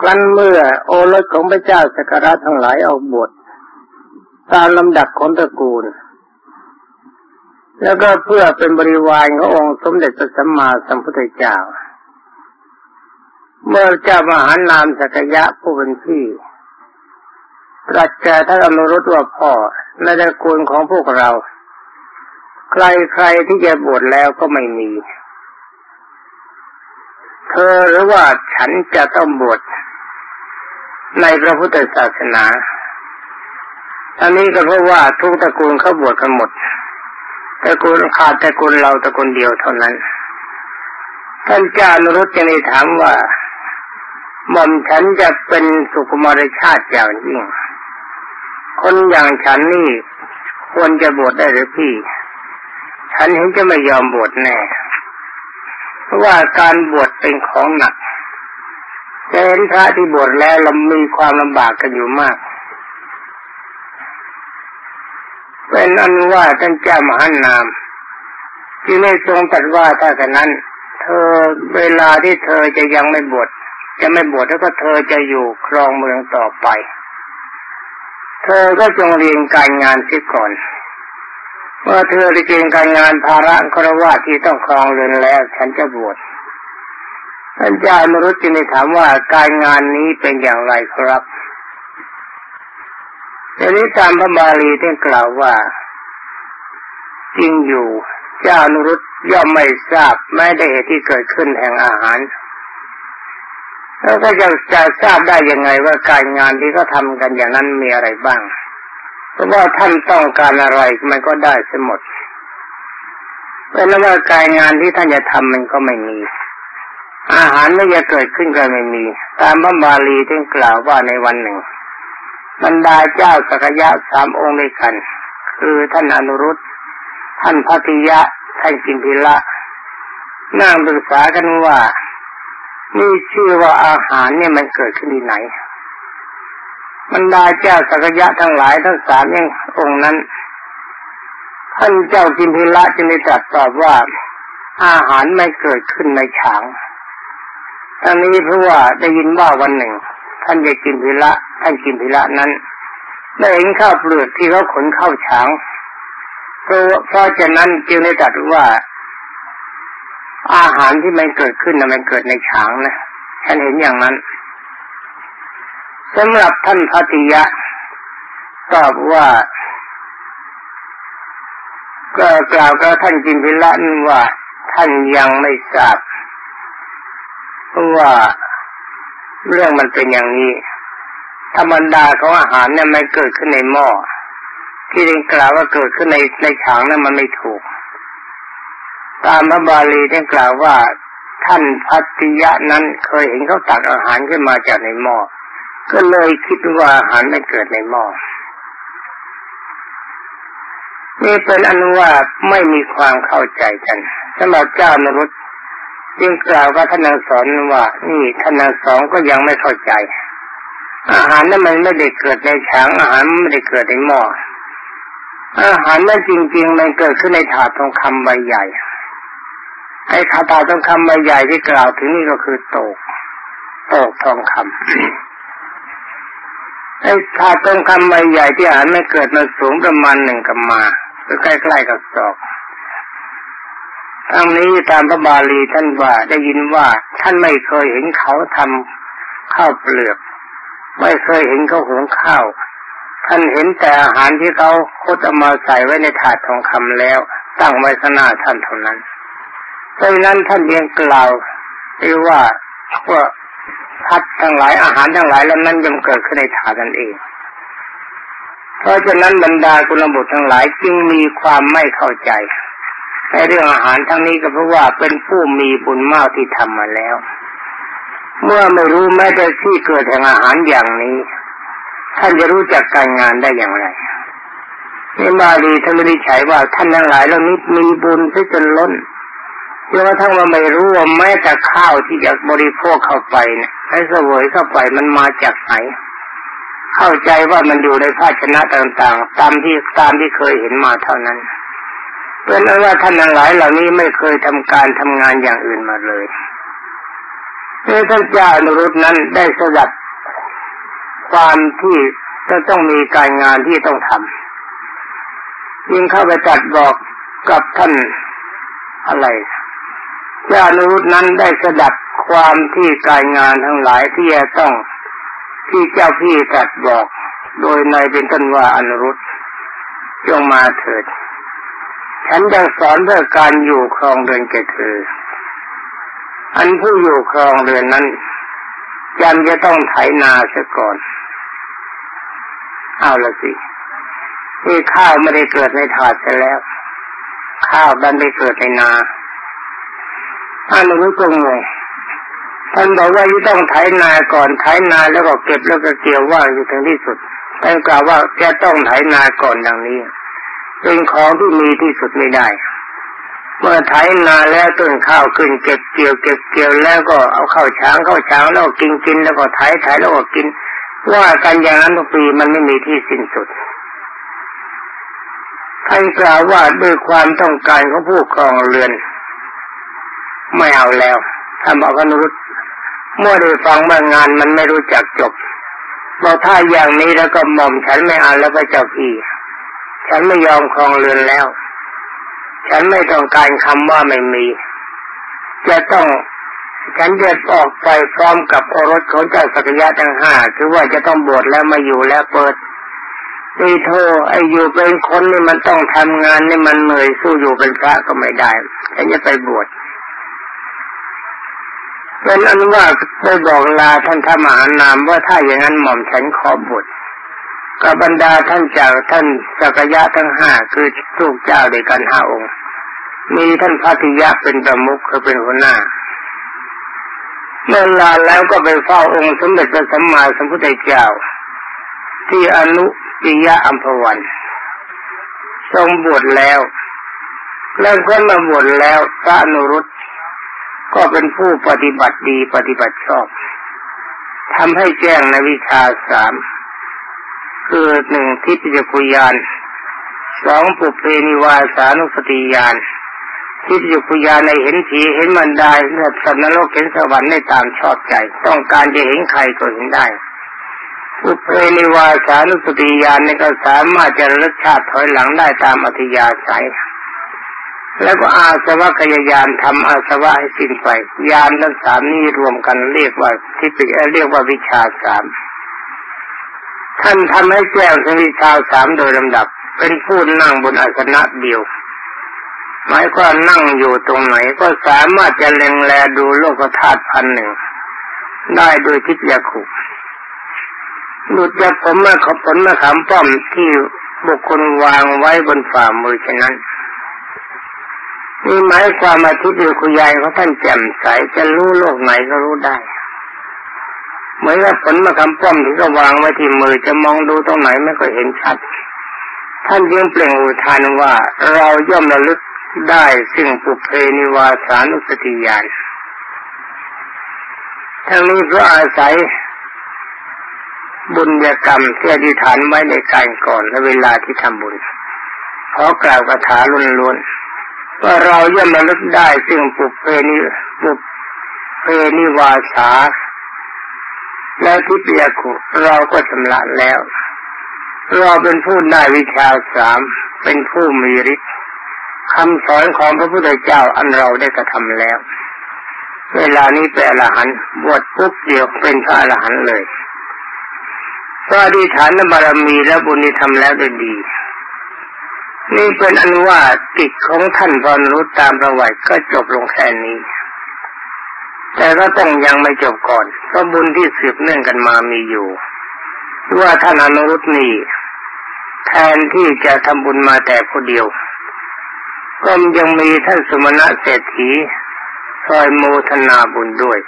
ครั้นเมื่อโอรสของพระเจ้าสักการะทั้งหลายเอาบทตามลำดับของตระกูล แล้วก็เพื่อเป็นบริวารขององค์สมเด็จพระสัมมาสัมพุทธเจ้า เมื่อเจ้ามหานามสักยะผู้เป็นพี่ตรัสแก่ท่านอนุรุตว่าพ่อในตระกูลของพวกเรา ใครใครที่จะบวชแล้วก็ไม่มี เธอหรือว่าฉันจะต้องบวชในพระพุทธศาสนาอันนี้ก็เพราะว่าทุกตระกูลเขาบวชกันหมดตระกูลขาดตระกูลเราตระกูลเดียวเท่านั้น ท่านจานุรุตจะได้ถามว่าหม่อมฉันจะเป็นสุขุมารชาติอย่างยิ่ง คนอย่างฉันนี่ควรจะบวชได้หรือพี่ ฉันเห็นจะไม่ยอมบวชแน่ เพราะว่าการบวชเป็นของหนักจะเห็นพระที่บวชแล้วเรามีความลำบากกันอยู่มาก เป็นอันว่าท่านเจ้ามหานนาม ที่ไม่ทรงตรัสว่าถ้ากันนั้น เธอเวลาที่เธอจะยังไม่บวชจะไม่บวชแล้วก็เธอจะอยู่ครองเมืองต่อไป เธอก็จงเรียนการงานเสียก่อน เมื่อเธอได้เรียนการงานภาระครวะที่ต้องครองเรือนแล้ว ฉันจะบวชท่านเจ้ามรุษจึงได้ถามว่าการงานนี้เป็นอย่างไรครับทีนี้ตามพระบาลีได้กล่าวว่า จริงอยู่ เจ้านุรุตย่อมไม่ทราบแม้ได้เหตุที่เกิดขึ้นแห่งอาหาร แล้วก็จะจะทราบได้ยังไงว่าการงานที่เขาทากันอย่างนั้นมีอะไรบ้าง ราะว่าท่านต้องการอะไรมันก็ได้เสหมดเป็นว่าการงานที่ท่านจะทำมันก็ไม่มี อาหารไม่จะเกิดขึ้นก็ไม่มี ตามพระบาลีที่กล่าวว่าในวันหนึ่ง บรรดาเจ้าสักยะสามองค์ด้วยกัน คือท่านอนุรุตท่านพัติยะ ท่านกินพิละนั่งปรึกษากันว่านี่ชื่อว่าอาหารเนี่ยมันเกิดขึ้นที่ไหน บรรดาเจ้าสักยะทั้งหลายทั้งสามยังองค์นั้น ท่านเจ้ากินพิละจึงได้ตรัสตอบว่า อาหารไม่เกิดขึ้นในฉางทั้งนี้เพราะว่าได้ยินว่าวันหนึ่ง ท่านจะกินพิละท่านกินพิละนั้นได้เห็นข้าวเปลือกที่เขาขนเข้าฉางเพราะเพราะฉะนั้นจึงได้ตรัสว่า อาหารที่มันเกิดขึ้นนะมันเกิดในฉางนะฉันเห็นอย่างนั้น สำหรับท่านพัติยะ ตอบว่า ก็กล่าวกับท่านกินพิละนว่า ท่านยังไม่ทราบเพราะว่าเรื่องมันเป็นอย่างนี้ ธรรมดาของอาหารเนี่ยมันเกิดขึ้นในหม้อที่เรียนกล่าวว่าเกิดขึ้นในในฉางนั้นมันไม่ถูก ตามพระบาลีได้กล่าวว่า ท่านพัติยะนั้นเคยเห็นเขาตักอาหารขึ้นมาจากในหม้อ ก็เลยคิดว่าอาหารไม่เกิดในหม้อนี่เป็นอนุว่าไม่มีความเข้าใจกันสำหรับเจ้านรุษจึงกล่าวกับท่านนางสอนว่า นี่ท่านนางสองก็ยังไม่เข้าใจ อาหารนั้นมันไม่ได้เกิดในฉางอาหารไม่ได้เกิดในหม้ออาหารนั้นจริง ๆ มันเกิดขึ้นในถาดทองคำใบใหญ่ไอ้ถาดทองคำใบใหญ่ที่กล่าวถึงนี่ก็คือโตกโตกทองคำ ไอ้ถาดทองคำใบใหญ่ที่อาหารไม่เกิดมันสูงประมาณหนึ่งกำมาใกล้ๆกับศอกทั้งนี้ตามพระบาลีท่านว่าได้ยินว่าท่านไม่เคยเห็นเขาทำข้าวเปลือก ไม่เคยเห็นเขาหุงข้าว ท่านเห็นแต่อาหารที่เขาคดเอามาใส่ไว้ในถาดทองคำแล้ว ตั้งไว้ขนาท่านเท่านั้นเพราะนั้นท่านเพียงกล่าวเรียกว่าว่า พัดทั้งหลายอาหารทั้งหลายแล้วนั้นย่อมเกิดขึ้นในถาดนั่นเอง เพราะฉะนั้นบรรดากุลบุตรทั้งหลายจึงมีความไม่เข้าใจในเรื่องอาหารทั้งนี้ก็เพราะว่าเป็นผู้มีบุญมากที่ทำมาแล้ว เมื่อไม่รู้แม้แต่ที่เกิดแห่งอาหารอย่างนี้ ท่านจะรู้จักการงานได้อย่างไรนี่มาดีท่านไม่ได้ใช้ว่าท่านทั้งหลายเหล่านี้มีบุญที่จนล้นจนกระทั่งว่าไม่รู้ว่าแม้แต่ข้าวที่จะบริโภคเข้าไปเนี่ย ให้เสวยเข้าไปมันมาจากไหนเข้าใจว่ามันอยู่ในภาชนะต่างๆ ตามที่ตามที่เคยเห็นมาเท่านั้นเป็นว่าท่านทั้งหลายเหล่านี้ไม่เคยทำการทำงานอย่างอื่นมาเลยในคือท่านเจ้านุรุตนั้นได้สดับความที่จะต้องมีการงานที่ต้องทำยิ่งเข้าไปตัดบอกกับท่านอะไรเจ้านุรุตนั้นได้สดับ ความที่การงานทั้งหลายที่จะต้องที่เจ้าพี่ตัดบอก โดยในเป็นต้นว่าอนุรุตจงมาเถิด ฉันจะสอนเรื่องการอยู่ครองเรือนแก่เธอ อันผู้อยู่ครองเรือนนั้นจำจะต้องไถนาเสียก่อน เอาละสินี่ข้าวไม่ได้เกิดในถาดจะแล้ว ข้าวดันได้เกิดในนาอนุรุตก็งง ท่านบอกว่าจะต้องไถนาก่อนไถนาแล้วก็เก็บแล้วก็เกี่ยวว่างอยู่ถึงที่สุดท่านกล่าวว่าจะต้องไถนาก่อนดังนี้ เป็นของที่มีที่สุดไม่ได้ เมื่อไถนาแล้วต้นข้าวขึ้นเก็บเกี่ยวเก็บเกี่ยวแล้วก็เอาเข้าช้างเข้าช้างแล้วกินกินแล้วก็ไถไถแล้วก็กิน ว่ากันอย่างนั้นทุกปีมันไม่มีที่สิ้นสุดท่านกล่าวว่าด้วยความต้องการของผู้ครองเรือน ไม่เอาแล้วท่านบอกอนุรุต เมื่อได้ฟังว่างานมันไม่รู้จักจบบอกถ้าอย่างนี้แล้วก็หม่อมฉันไม่เอาแล้วก็เจ้าพี่ ฉันไม่ยอมครองเรือนแล้ว ฉันไม่ต้องการคำว่าไม่มี จะต้องฉันจะออกไปพร้อมกับโอรสของเจ้าสักยะทั้งห้าคือว่าจะต้องบวชแล้วมาอยู่แล้วเปิดนี่โทไอ้อยู่เป็นคนนี่มันต้องทำงานนี่มันเหนื่อยสู้อยู่เป็นพระก็ไม่ได้ฉันจะไปบวช เป็นอนุว่าได้บอกลาท่านธรรมหานามว่าถ้าอย่างนั้นหม่อมฉันขอบุตรกับบรรดาท่านจากท่านสักยะทั้งห้าคือทูกเจ้าด้วยกันห้าองค์ มีท่านพัทิยะเป็นประมุขคือเป็นหัวหน้าเมื่อลาแล้วก็ไปเฝ้าองค์สมเด็จพระสัมมาสัมพุทธเจ้า ที่อนุปิยะอัมพวัน ทรงบวชแล้ว แล้วก็มาบวชแล้วพระนุรุต ก็เป็นผู้ปฏิบัติดีปฏิบัติชอบทำให้แจ้งในวิชาสามคือหนึ่งทิพยคุยานสองปุเพนิวาสานุสติยานทิพยคุยานในเห็นผีเห็นมันได้เลือดสัตว์นรกเห็นสวรรค์ในตามชอบใจ ต้องการจะเห็นใครก็เห็นได้ปุเพนิวาสานุสติยานในก็สามารถจะระลึกชาติถอยหลังได้ตามอัธยาศัย แล้วก็อาสวะกายยานทำอาสวะให้สิ้นไป ยานทั้งสามนี้รวมกันเรียกว่าทิฏฐิเรียกว่าวิชาสามท่านทำให้แจ้งถึงวิชาสามโดยลำดับ เป็นผู้นั่งบนอาสนะเดียวหมายความนั่งอยู่ตรงไหนก็สามารถจะเล็งแลดูโลกธาตุพันหนึ่ง ได้โดยทิพยาคุหลุดจากผมมื่อขผลมาขามป้อมที่บุคคลวางไว้บนฝ่ามือฉะนั้น นี่หมายความมาทิพย์คุยายเของท่านแจ่มใสจะรู้โลกไหนก็รู้ได้เหมือนกับผลมาคำป้อมที่ก็วางไว้ที่มือจะมองดูตรงไหนไม่ก็เห็นชัด ท่านยังเปล่งอุทานว่าเราย่อมระลึกได้ซึ่งปุเพนิวาสานุสติญาณทั้งนี้เพราะอาศัยบุญญกรรมที่อธิษฐานไว้ในการก่อนและเวลาที่ทำบุญขอกล่าวคาถาล้วนๆ ว่าเราย่อมระลึกได้ซึ่งปุเพนิปุเพนิวาสา และทิพยคุเราก็ชำระแล้ว เราเป็นผู้ได้วิชาสามเป็นผู้มีฤทธิ์คำสอนของพระพุทธเจ้าอันเราได้กระทำแล้ว เวลานี้เป็นอรหันต์บวชปุ๊บเดียวเป็นพระอรหันต์เลยพระอธิฐานบารมีและบุญที่ทำแล้วได้ดี นี่เป็นอันว่ากิจของท่านพรนุตามประวัติก็จบลงแค่นี้ แต่ก็ต้องยังไม่จบก่อนเพราะบุญที่สืบเนื่องกันมามีอยู่ว่าท่านอนุรุตนี่แทนที่จะทำบุญมาแต่คนเดียว ก็ยังมีท่านสมณะเศรษฐีคอยโมทนาบุญด้วย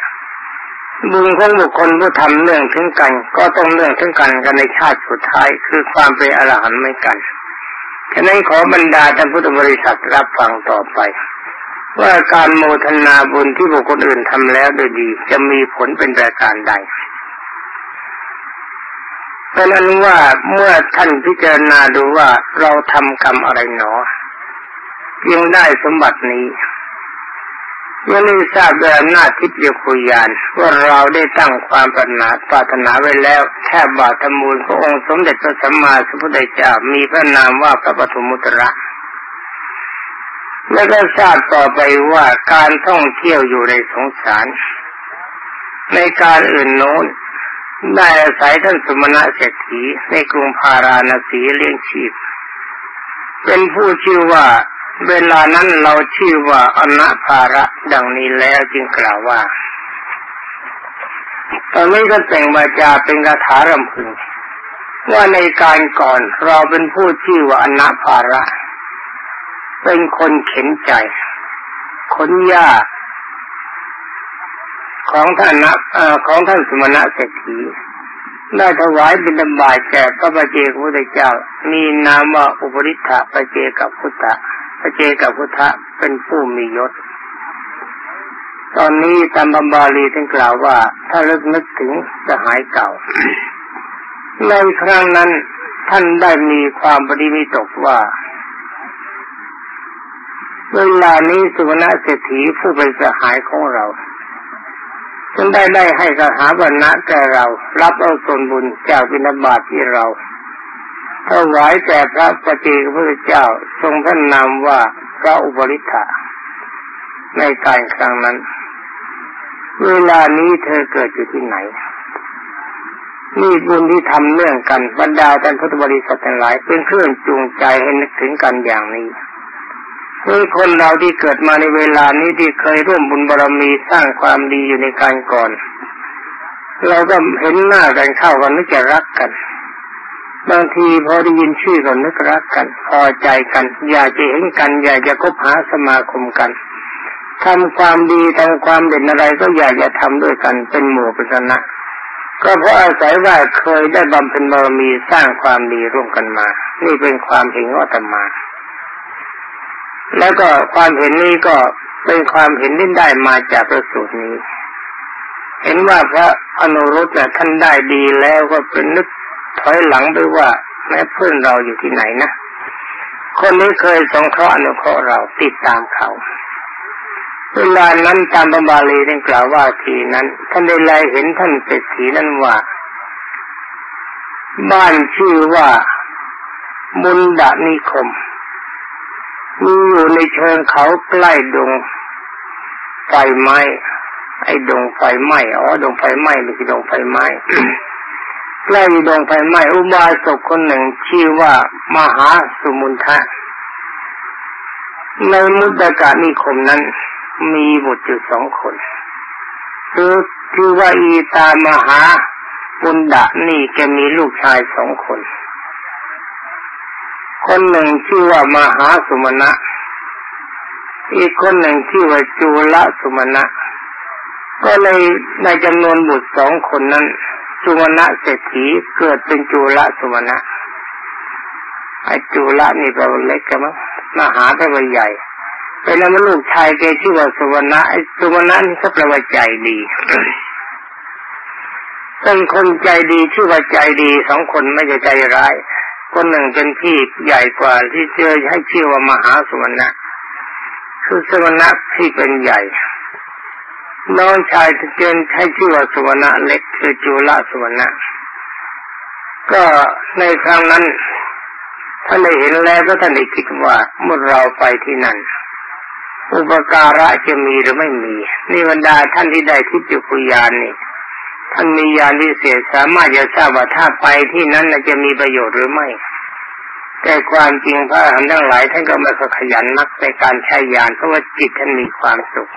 บุญของบุคคลผู้ทำเรื่องถึงกัน ก็ต้องเรื่องถึงกันกันในชาติสุดท้ายคือความเป็นอรหันต์ไม่กัน ฉะนั้นขอบรรดาท่านพุทธบริษัทรับฟังต่อไป ว่าการโมทนาบุญที่บุคคลอื่นทำแล้วโดยดี จะมีผลเป็นประการใดเพราะนั้นว่าเมื่อท่านพิจารณาดูว่าเราทำกรรมอะไรหนอยังได้สมบัตินี้ เมื่อนี้ทราบด้วยอำนาจทิพยคุยานว่าเราได้ตั้งความปรารถนาปรารถนาไว้แล้วแค่บาทมูลขององค์สมเด็จพระสัมมาสัมพุทธเจ้ามีพระนามว่าพระปฐมุตระแล้วก็ทราบต่อไปว่าการท่องเที่ยวอยู่ในสงสาร ในการอื่นโน้นได้อาศัยท่านสมณะเศรษฐีในกรุงพาราณสีเลี้ยงชีพ เป็นผู้ชื่อว่า เวลานั้นเราชื่อว่าอนาภาระดังนี้แล้วจึงกล่าวว่า ตอนนี้ก็แต่งวาจาเป็นคาถารำพึงว่าในการก่อนเราเป็นผู้ชื่อว่าอนาภาระ เป็นคนเข็นใจขนยาของท่านนะของท่านสมณะเศรษฐีได้ถวายบิณฑบาตแก่พระบาเจกพุทธเจ้า มีนามว่าอุปริทธะปเจกับพุทธะ พระเจกับพุทธะเป็นผู้มียศ ตอนนี้ตามบัมบาลีท่านกล่าวว่า ถ้าลิกนึกถึงสหายเก่า ในครั้งนั้นท่านได้มีความปฏิมิตกว่า เวลานี้สุวรรณเศรษฐีผู้เป็นสหายของเราจึงได้ได้ให้กหาบรรณะแก่เรา รับเอาส่วนบุญจากวินาบาตที่เรา ถวายแก่พระปฏิพระเจ้าทรงพระนามว่าพระอุบริธาในการครั้งนั้น เวลานี้เธอเกิดอยู่ที่ไหนนี่บุญที่ทำเรื่องกันบรรดาท่านพุทธบริษัททั้งหลายเป็นเครื่องจูงใจให้นึกถึงกันอย่างนี้คือคนเราที่เกิดมาในเวลานี้ที่เคยร่วมบุญบารรมีสร้างความดีอยู่ในการก่อน เราก็เห็นหน้ากันเข้ากันนึกจะรักกัน บางทีพอได้ยินชื่อก็นึกรักกัน พอใจกัน อยากจะเห็นกัน อยากจะคบหาสมาคมกันทำความดีทำความเด่นอะไรก็อยากจะทำด้วยกันเป็นหมู่เป็นคณะก็เพราะอาศัยว่าเคยได้บำเพ็ญบารมีสร้างความดีร่วมกันมา นี่เป็นความเห็นว่าตมา แล้วก็ความเห็นนี้ก็เป็นความเห็นที่ได้มาจากประสูตรนี้ เห็นว่าพระอนุรุตท่านได้ดีแล้วก็เป็นนึก ถอยหลังไปว่าแม่เพื่อนเราอยู่ที่ไหนนะ คนนี้เคยสงเคราะห์อนุเคราะห์เราติดตามเขาเวลานั้นตามบาลีได้กล่าวว่าทีนั้น ท่านได้ไลเห็นท่านเศรษฐีนั้นว่า บ้านชื่อว่ามุนดานิคม มีอยู่ในเชิงเขาใกล้ดงไฟไหม้ไอ้ดงไฟไหม้อ๋อดงไฟไหม้ไม่ใช่ดงไฟไหม้ ใกล้ดงไฟไหม้อุบาสกคนหนึ่งชื่อว่ามหาสุมุนทะ ในมุตกานิคมนั้น มีบุตรอยู่สองคนคือคือว่าอีตามหาบุญดะนี่แกมีลูกชายสองคน คนหนึ่งชื่อว่ามหาสุมาณะอีกคนหนึ่งชื่อว่าจุลสุมาณะก็เลยในจำนวนบุตรสองคนนั้น สุวรรณเศรษฐีเกิดเป็นจุลสุวรรณะไอจุลนี่แปลว่าเล็กกันมั้งมหาแปลว่าใหญ่เป็นแล้วลูกชายแกชื่อว่าสุวรรณะไอสุวรรณะนี่ก็แปลว่าใจดีเป็นคนใจดีชื่อว่าใจดีสองคนไม่ใช่ใจร้าย คนหนึ่งเป็นพี่ใหญ่กว่าที่เจอให้ชื่อว่ามหาสุวรรณะคือสุวรรณะที่เป็นใหญ่ น้องชายที่เจนให้ชื่อว่าสุวรรณะเล็กคือจุลสุวรรณะก็ในครั้งนั้นท่านได้เห็นแล้วก็ท่านได้คิดว่าเมื่อเราไปที่นั่น อุปการะจะมีหรือไม่มี นี่บรรดาท่านที่ได้ทิพย์คุยานนี่ท่านมียานพิเศษสามารถจะทราบว่าถ้าไปที่นั้นจะมีประโยชน์หรือไม่ แต่ความจริงพระอรหันต์ทั้งหลายท่านก็ไม่ขยันนักในการใช้ยานเพราะว่าจิตท่านมีความสุข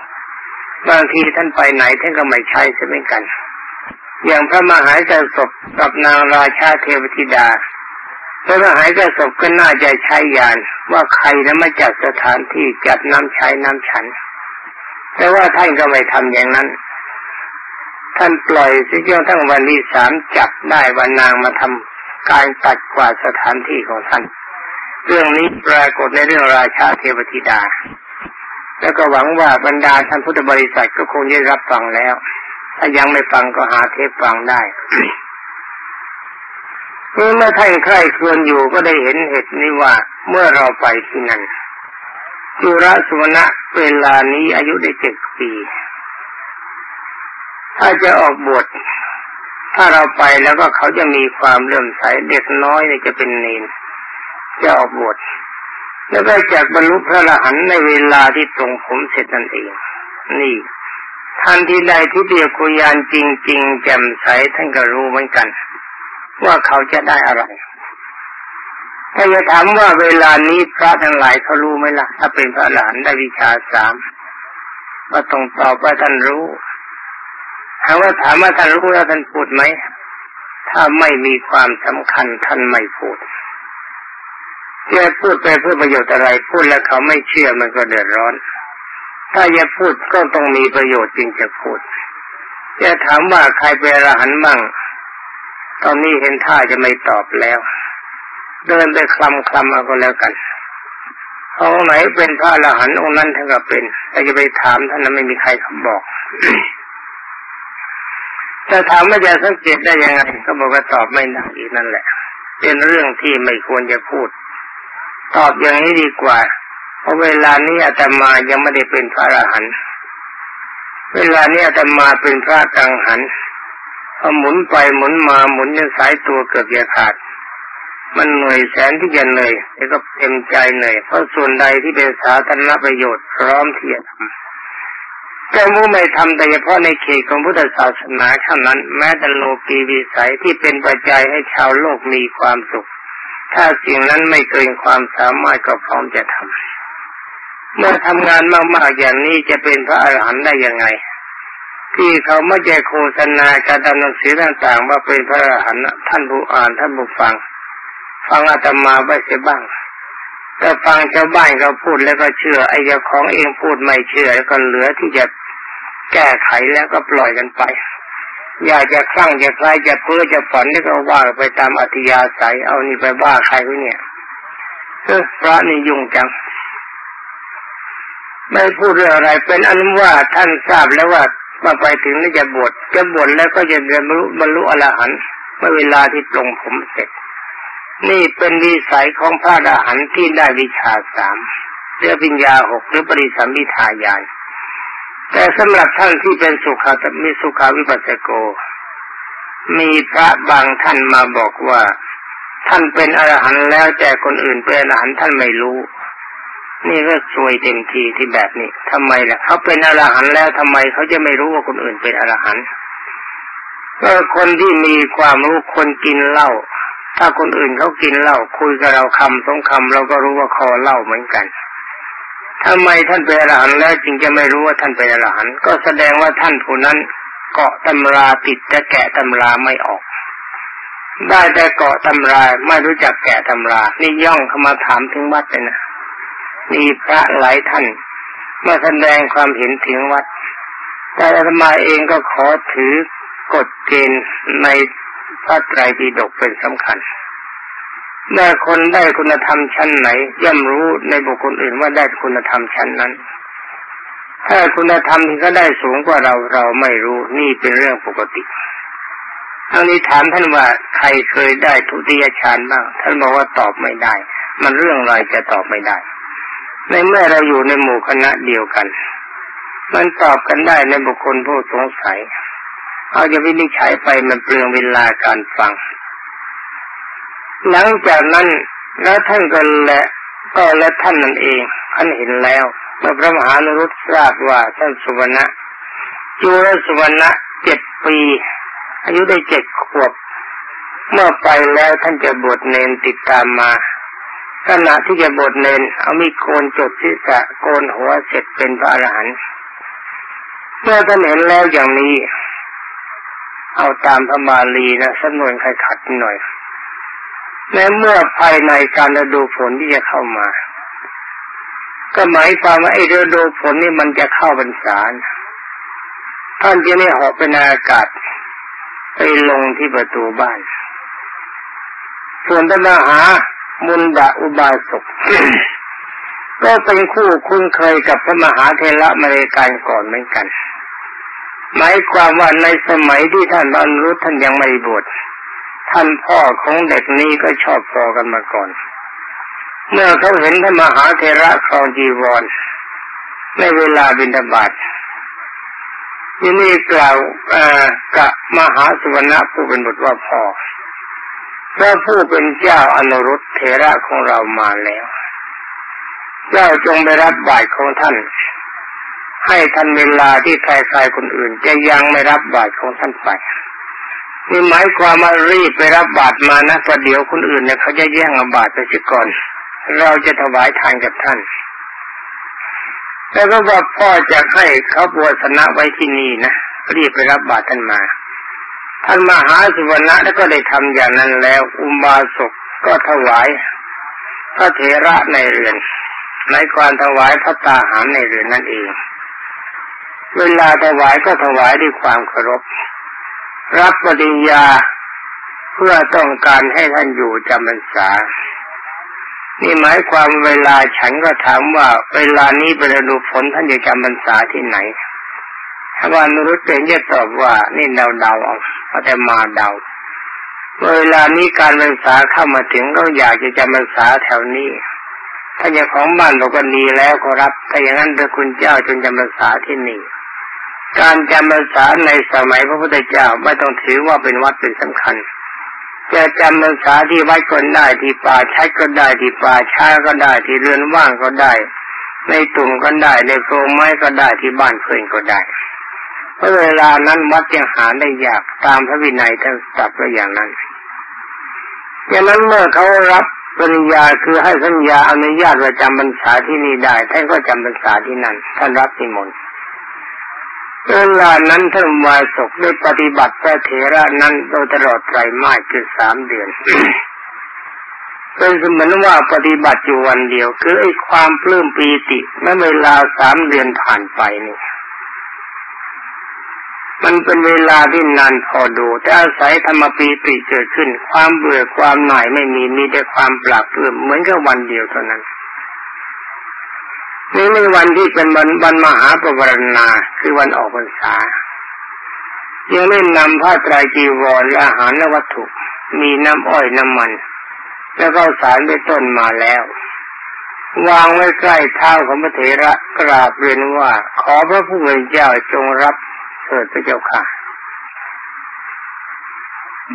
บางทีท่านไปไหนท่านก็ไม่ใช้ใช่ไหมกัน อย่างพระมหากษัตริย์กับนางราชาเทวธิดาพระมหากษัตริย์ก็น่าจะใช้ยานว่าใครนะมาจัดสถานที่จัดน้ำใช้น้ำฉัน แต่ว่าท่านก็ไม่ทำอย่างนั้น ท่านปล่อยสิจนทั้งวันที่สามจับได้วันนางมาทำการตัดกวาดสถานที่ของท่าน เรื่องนี้ปรากฏในเรื่องราชาเทวธิดา แล้วก็หวังว่าบรรดาท่านพุทธบริษัทก็คงได้รับฟังแล้ว ถ้ายังไม่ฟังก็หาเทปฟังได้เมื่อท่านใคร่ครวญอยู่ก็ได้เห็นเหตุนี้ว่าเมื่อเราไปที่นั่นจุรสุวรรณเวลานี้อายุได้เจ็ดปี ถ้าจะออกบวชถ้าเราไปแล้วก็เขาจะมีความเลื่อมใสเด็กน้อยเนี่ยจะเป็นเนนจะออกบวช แล้วก็จากบรรลุพระอรหันต์ในเวลาที่ตรงผมเสร็จนั่นเอง นี่ทันที่ใดที่เดียกุยานจริง ๆ แจ่มใสท่านก็รู้เหมือนกัน ว่าเขาจะได้อะไรถ้าจะถามว่าเวลานี้พระทั้งหลายเขารู้ไหมล่ะ ถ้าเป็นพระอรหันต์ได้วิชาสามก็ต้องตอบว่าท่านรู้ถามว่าถามว่าท่านรู้แล้วท่านพูดไหม ถ้าไม่มีความสำคัญท่านไม่พูด จะพูดไปเพื่อประโยชน์อะไร พูดแล้วเขาไม่เชื่อมันก็เดือดร้อน ถ้าจะพูดก็ต้องมีประโยชน์จริงจะพูดจะถามว่าใครเป็นอรหันต์มั่ง ตอนนี้เห็นท่าจะไม่ตอบแล้ว เดินไปคลำคลำเอาก็แล้วกันเอาไหนเป็นพระอรหันต์องค์นั้นท่านก็เป็นแต่จะไปถามท่านนั้นไม่มีใครคำบอกจะถามว่าจะสังเกตได้ยังไง ก็บอกว่าตอบไม่ได้อีกนั่นแหละ เป็นเรื่องที่ไม่ควรจะพูด ตอบอย่างนี้ดีกว่า เพราะเวลานี้อาตมายังไม่ได้เป็นพระอรหันต์เวลานี้อาตมาเป็นพระกังหันพอหมุนไปหมุนมาหมุนจนสายตัวเกือบจะขาด มันเหนื่อยแสนที่จะเหนื่อยแต่ก็เต็มใจเหนื่อยเพราะส่วนใดที่เป็นสาธารณประโยชน์พร้อมที่จะทำแต่มูไม่ทำแต่เฉพาะในเขตของพุทธศาสนาเท่านั้น แม้แต่โลกีวิสัยที่เป็นปัจจัยให้ชาวโลกมีความสุข ถ้าสิ่งนั้นไม่เกินความสามารถก็พร้อมจะทำเมื่อทำงานมากๆอย่างนี้จะเป็นพระอรหันต์ได้ยังไง ที่เขาไม่แจโฆษณาการดำหนังสือต่างๆ ว่าเป็นพระอรหันต์ท่านผู้อ่านท่านผู้ฟัง ฟังอาตมาไว้เสียบ้างแต่ฟังชาวบ้านเขาพูดแล้วก็เชื่อไอ้เจ้าของเองพูดไม่เชื่อแล้วก็เหลือที่จะแก้ไขแล้วก็ปล่อยกันไป อยากจะคลั่งจะใครจะเพ้อจะฝันนี่ก็ว่าไปตามอธิยาศัยเอานี่ไปว่าใครไว้เนี่ยเออพระนี่ยุ่งจัง ไม่พูดเรื่องอะไร เป็นอันว่าท่านทราบแล้วว่ามาไปถึงนี่จะบวชจะบวชแล้วก็จะบรรลุบรรลุอรหันต์เมื่อเวลาที่ปลงผมเสร็จ นี่เป็นวิสัยของพระอรหันต์ที่ได้วิชาสามเรือปิญญาหกหรือปริสัมมิทายาน แต่สำหรับท่านที่เป็นสุขามีสุขาวิปัสสโก มีพระบางท่านมาบอกว่า ท่านเป็นอรหันต์แล้วแต่คนอื่นเป็นอรหันต์ท่านไม่รู้นี่ก็ซวยเต็มทีที่แบบนี้ทำไมล่ะเขาเป็นอรหันต์แล้วทำไมเขาจะไม่รู้ว่าคนอื่นเป็นอรหันต์ก็คนที่มีความรู้คนกินเหล้าถ้าคนอื่นเขากินเหล้าคุยกับเราคำสองคำเราก็รู้ว่าคอเหล้าเหมือนกัน ทำไมท่านเป็นอรหันต์แล้วจึงจะไม่รู้ว่าท่านเป็นอรหันต์ก็แสดงว่าท่านผู้นั้นเกาะตำราติดแต่แกะตำราไม่ออก ได้แต่เกาะตำราไม่รู้จักแกะตำรา นี่ย่องเข้ามาถามถึงวัดเลยนะมีพระหลายท่านมาแสดงความเห็นถึงวัด แต่ธรรมาเองก็ขอถือกฎเกณฑ์ในพระไตรปิฎกเป็นสำคัญ เมื่อคนได้คุณธรรมชั้นไหน ย่อมรู้ในบุคคลอื่นว่าได้คุณธรรมชั้นนั้น ถ้าคุณธรรมที่เขาได้สูงกว่าเราเราไม่รู้นี่เป็นเรื่องปกติทั้งนี้ถามท่านว่าใครเคยได้ทุติยฌานบ้าง ท่านบอกว่าตอบไม่ได้ มันเรื่องอะไรจะตอบไม่ได้ ในเมื่อเราอยู่ในหมู่คณะเดียวกัน มันตอบกันได้ในบุคคลผู้สงสัย เอาจะวินิจฉัยไปมันเปลืองเวลาการฟัง หลังจากนั้นแล้วท่านก็แหละก็และท่านนั่นเองท่านเห็นแล้วเมื่อพระมหานรุตทราบว่าท่านสุวรรณะจูรสุวรรณะเจ็ดปี อายุได้เจ็ดขวบ เมื่อไปแล้วท่านจะบวชเนนติดตามมาขณะที่จะบวชเนนเอามีโกนจดศีรษะโกนหัวเสร็จเป็นพระอรหันต์เมื่อท่านเห็นแล้วอย่างนี้ เอาตามพระบาลีนะสำนวนใครขัดหน่อย ในเมื่อภายในการฤดูฝนที่จะเข้ามา ก็หมายความว่าไอ้ฤดูฝนนี่มันจะเข้าบรรษาท่านจะไม่หอบเป็นอากาศ ไปลงที่ประตูบ้าน ส่วนธรรมหามุนดาอุบาสกก็เป็นคู่คุ้นเคยกับพระมหาเทระมาเลการก่อนเหมือนกัน หมายความว่าในสมัยที่ท่านบรรลุท่านยังไม่บวช ท่านพ่อของเด็กนี้ก็ชอบพอกันมาก่อน เมื่อเขาเห็นท่านมหาเทระครองจีวร ในเวลาบินทบาทที่นี่กล่าวกับมหาสุวรรณผู้เป็นบุตรว่าพ่อพระผู้เป็นเจ้าอนุรุตเทระของเรามาแล้ว เจ้าจงไปรับบาตรของท่าน ให้ท่านเวลาที่ใครๆคนอื่น จะยังไม่รับบาตรของท่านไป นี่หมายความว่ารีบไปรับบาตรมานะประเดี๋ยวคนอื่นเนี่ยเขาจะแย่งอาบาตรไปสิก่อน เราจะถวายทานกับท่านแล้วก็ว่าพ่อจะให้เขาบวชนะไว้ที่นี่นะรีบไปรับบาตรท่านมา ท่านมหาสุวรรณะแล้วก็ได้ทำอย่างนั้นแล้ว อุบาสกก็ถวายพระเถระในเรือนในความถวายพระตาหารในเรือนนั่นเอง เวลาถวายก็ถวายด้วยความเคารพ รับปฏิญาเพื่อต้องการให้ท่านอยู่จำพรรษา นี่หมายความเวลาฉันก็ถามว่าเวลานี้เป็นฤดูฝนท่านจะจำพรรษาที่ไหนถ้าว่านุรุตเป็นจะตอบว่า นี่เดาเดาเอาแต่มาเดา เวลานี้การพรรษาเข้ามาถึงก็อยากจะจำพรรษาแถวนี้ถ้าอย่างของบ้านเราก็ดีแล้วก็รับ ถ้าอย่างนั้นพระคุณเจ้าจนจำพรรษาที่นี่ การจำพรรษาในสมัยพระพุทธเจ้าไม่ต้องถือว่าเป็นวัดเป็นสำคัญจะจำพรรษาที่วัดก็ได้ที่ป่าช้ก็ได้ที่ป่าช้าก็ได้ที่เรือนว่างก็ได้ ในตุ่มก็ได้ในโพรงไม้ก็ได้ที่บ้านเพื่อนก็ได้เพราะเวลานั้นวัดยังหาได้ยากตามพระวินัยท่านตัดไว้อย่างนั้นดังนั้นเมื่อเขารับปริญญาคือให้สัญญาอนุญาตว่าจำพรรษาที่นี่ได้ท่านก็จำพรรษาที่นั่นท่านรับนิมนต์ เวลานั้นท่านวายศกได้ปฏิบัติพระเถระนั้นโดยตลอดไตรมาสคือสามเดือนเป็นเสมือนว่าปฏิบัติอยู่วันเดียว คือไอ้ความปลื้มปีติเมื่อเวลาสามเดือนผ่านไปนี่มันเป็นเวลาที่นานพอดู แต่อาศัยธรรมปีติเกิดขึ้น ความเบื่อความหน่ายไม่มีมีแต่ความปราบเปื่อมเหมือนกับวันเดียวเท่านั้น นี่ในวันที่เป็นวันวันมหาปวารณาคือวันออกพรรษายังไม่นำผ้าตรจีวรและอาหารและวัตถุ มีน้ำอ้อยน้ำมัน แล้วก็สารไปต้นมาแล้ว วางไว้ใกล้เท้าของพระเถระกราบเรียนว่า ขอพระผู้เป็นเจ้าจงรับเถิดพระเจ้าค่ะ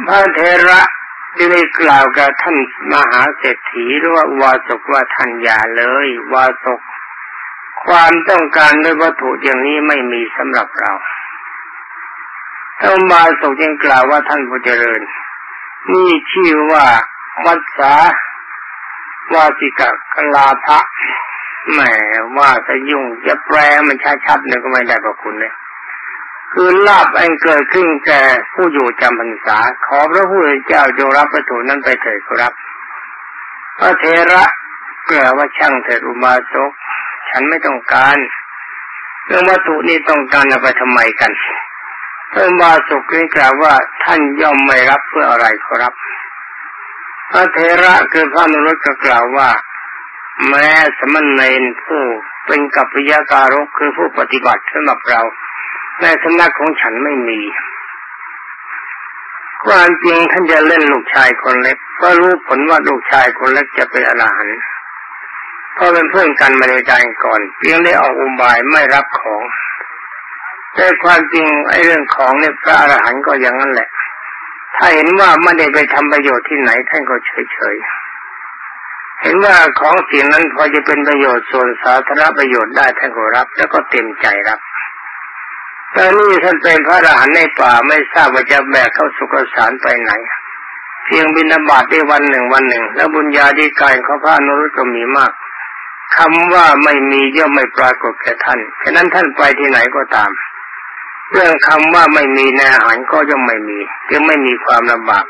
พระเทระได้กล่าวกับท่านมหาเศรษฐีหรือว่าวาสกว่าท่านอย่าเลย วาสก ความต้องการด้วยวัตถุอย่างนี้ไม่มีสำหรับเราท่านมาสกยังกล่าวว่าท่านผู้เจริญ นี่ชื่อว่าวัสสาวาสิกะกลาภะแหมว่าจะยุ่งจะแปลมันชัดๆเนี่ยก็ไม่ได้ประคุณเลยคือลาบอันเกิดขึ้นแก่ผู้อยู่จำพรรษา ขอพระผู้เจ้าจงรับประตูนั้นไปเถิดครับ พระเทระกล่าวว่าช่างเถิดอุมาสก ฉันไม่ต้องการเรื่องวัตถุนี้ต้องการเอาไปทำไมกันพระมาสุกนี่กล่าวว่าท่านย่อมไม่รับเพื่ออะไรครับ พระเทระคือพระนรุตก็กล่าวว่า แม้สมณเณรผู้เป็นกัปปิยาการกคือผู้ปฏิบัติสำหรับเราในสำนักของฉันไม่มีความจริงท่านจะเล่นลูกชายคนเล็กก็รู้ผลว่าลูกชายคนเล็กจะเป็นอรหันต์ เพราะเป็นเพื่อนกันมาในใจก่อน เพียงได้ออกอุบายไม่รับของแต่ความจริงไอ้เรื่องของเนี่ยพระอรหันต์ก็อย่างนั้นแหละ ถ้าเห็นว่าไม่ได้ไปทำประโยชน์ที่ไหนท่านก็เฉยเฉยเห็นว่าของสิ่งนั้นพอจะเป็นประโยชน์ส่วนสาธารณประโยชน์ได้ท่านก็รับ แล้วก็เต็มใจรับตอนนี้ท่านเป็นพระอรหันต์ในป่าไม่ทราบว่าจะแบกเข้าสุกสารไปไหน เพียงบินาบาตได้วันหนึ่งวันหนึ่ง แล้วบุญญาดีกายเขาพระนรุตก็มีมาก คำว่าไม่มีย่อมไม่ปรากฏแก่ท่าน ฉะนั้นท่านไปที่ไหนก็ตาม เรื่องคำว่าไม่มีในอาหารก็ย่อมไม่มีจึงไม่มีความลำบาก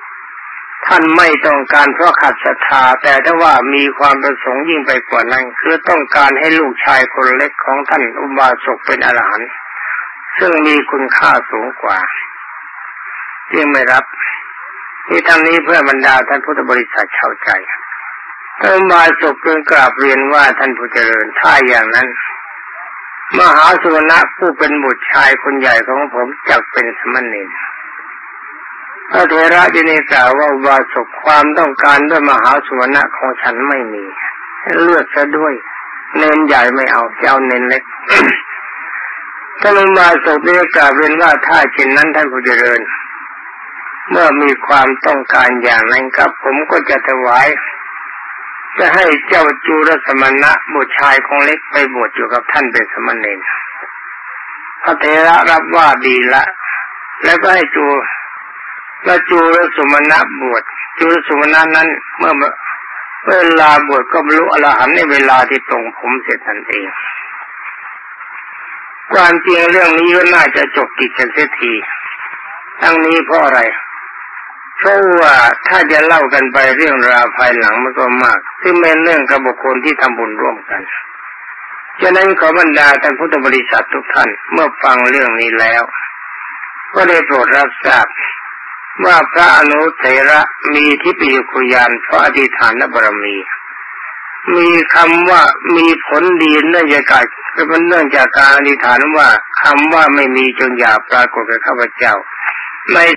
ท่านไม่ต้องการเพราะขัดศรัทธา แต่ถ้าว่ามีความประสงค์ยิ่งไปกว่านั้น คือต้องการให้ลูกชายคนเล็กของท่านอุบาสกเป็นอรหันต์ซึ่งมีคุณค่าสูงกว่าจึงไม่รับ ที่ทำนี้เพื่อบรรดาท่านพุทธบริษัทเข้าใจ ท่านมาสุกเพื่อกราบเรียนว่าท่านผู้เจริญถ้าอย่างนั้น มหาสุวรรณผู้เป็นบุตรชายคนใหญ่ของผมจักเป็นสมณีพระเทระจินีกล่าวว่าวาสุความต้องการด้วยมหาสุวรรณของฉันไม่มีเลือกซะด้วยเน้นใหญ่ไม่เอาจะเอาเน้นเล็กท่านมาสกได้กล่าวเป็นว่าถ้าเช่นนั้นท่านผู้เจริญ เมื่อมีความต้องการอย่างนั้นครับผมก็จะถวาย จะให้เจ้าจูรสมณะบุตรชายของเล็กไปบวชอยู่กับท่านเป็นสมณเณรพระเทระรับว่าดีละ แล้วก็ให้จูแล้วจูรสมณะบวชจูรสมณะนั้นเมื่อเวลาบวชก็บรรลุอรหันต์ในเวลาที่ตรงผมเสร็จทันเองความจริงเรื่องนี้ก็น่าจะจบกิจกันเสียทีทั้งนี้เพราะอะไร เพราะว่าถ้าจะเล่ากันไปเรื่องราวภายหลังมันก็มาก ซึ่งเป็นเรื่องกับบุคคลที่ทำบุญร่วมกันฉะนั้นขอบรรดาท่านพุทธบริษัททุกท่านเมื่อฟังเรื่องนี้แล้ว ก็ได้โปรดรับทราบว่าพระอนุเถระมีทิพยคุยานเพราะอธิฐานบารมี มีคำว่ามีผลดีเนื่องจากการเป็นเนื่องจากการอธิฐานว่าคำว่าไม่มีจงอย่าปรากฏกับข้าพเจ้าใน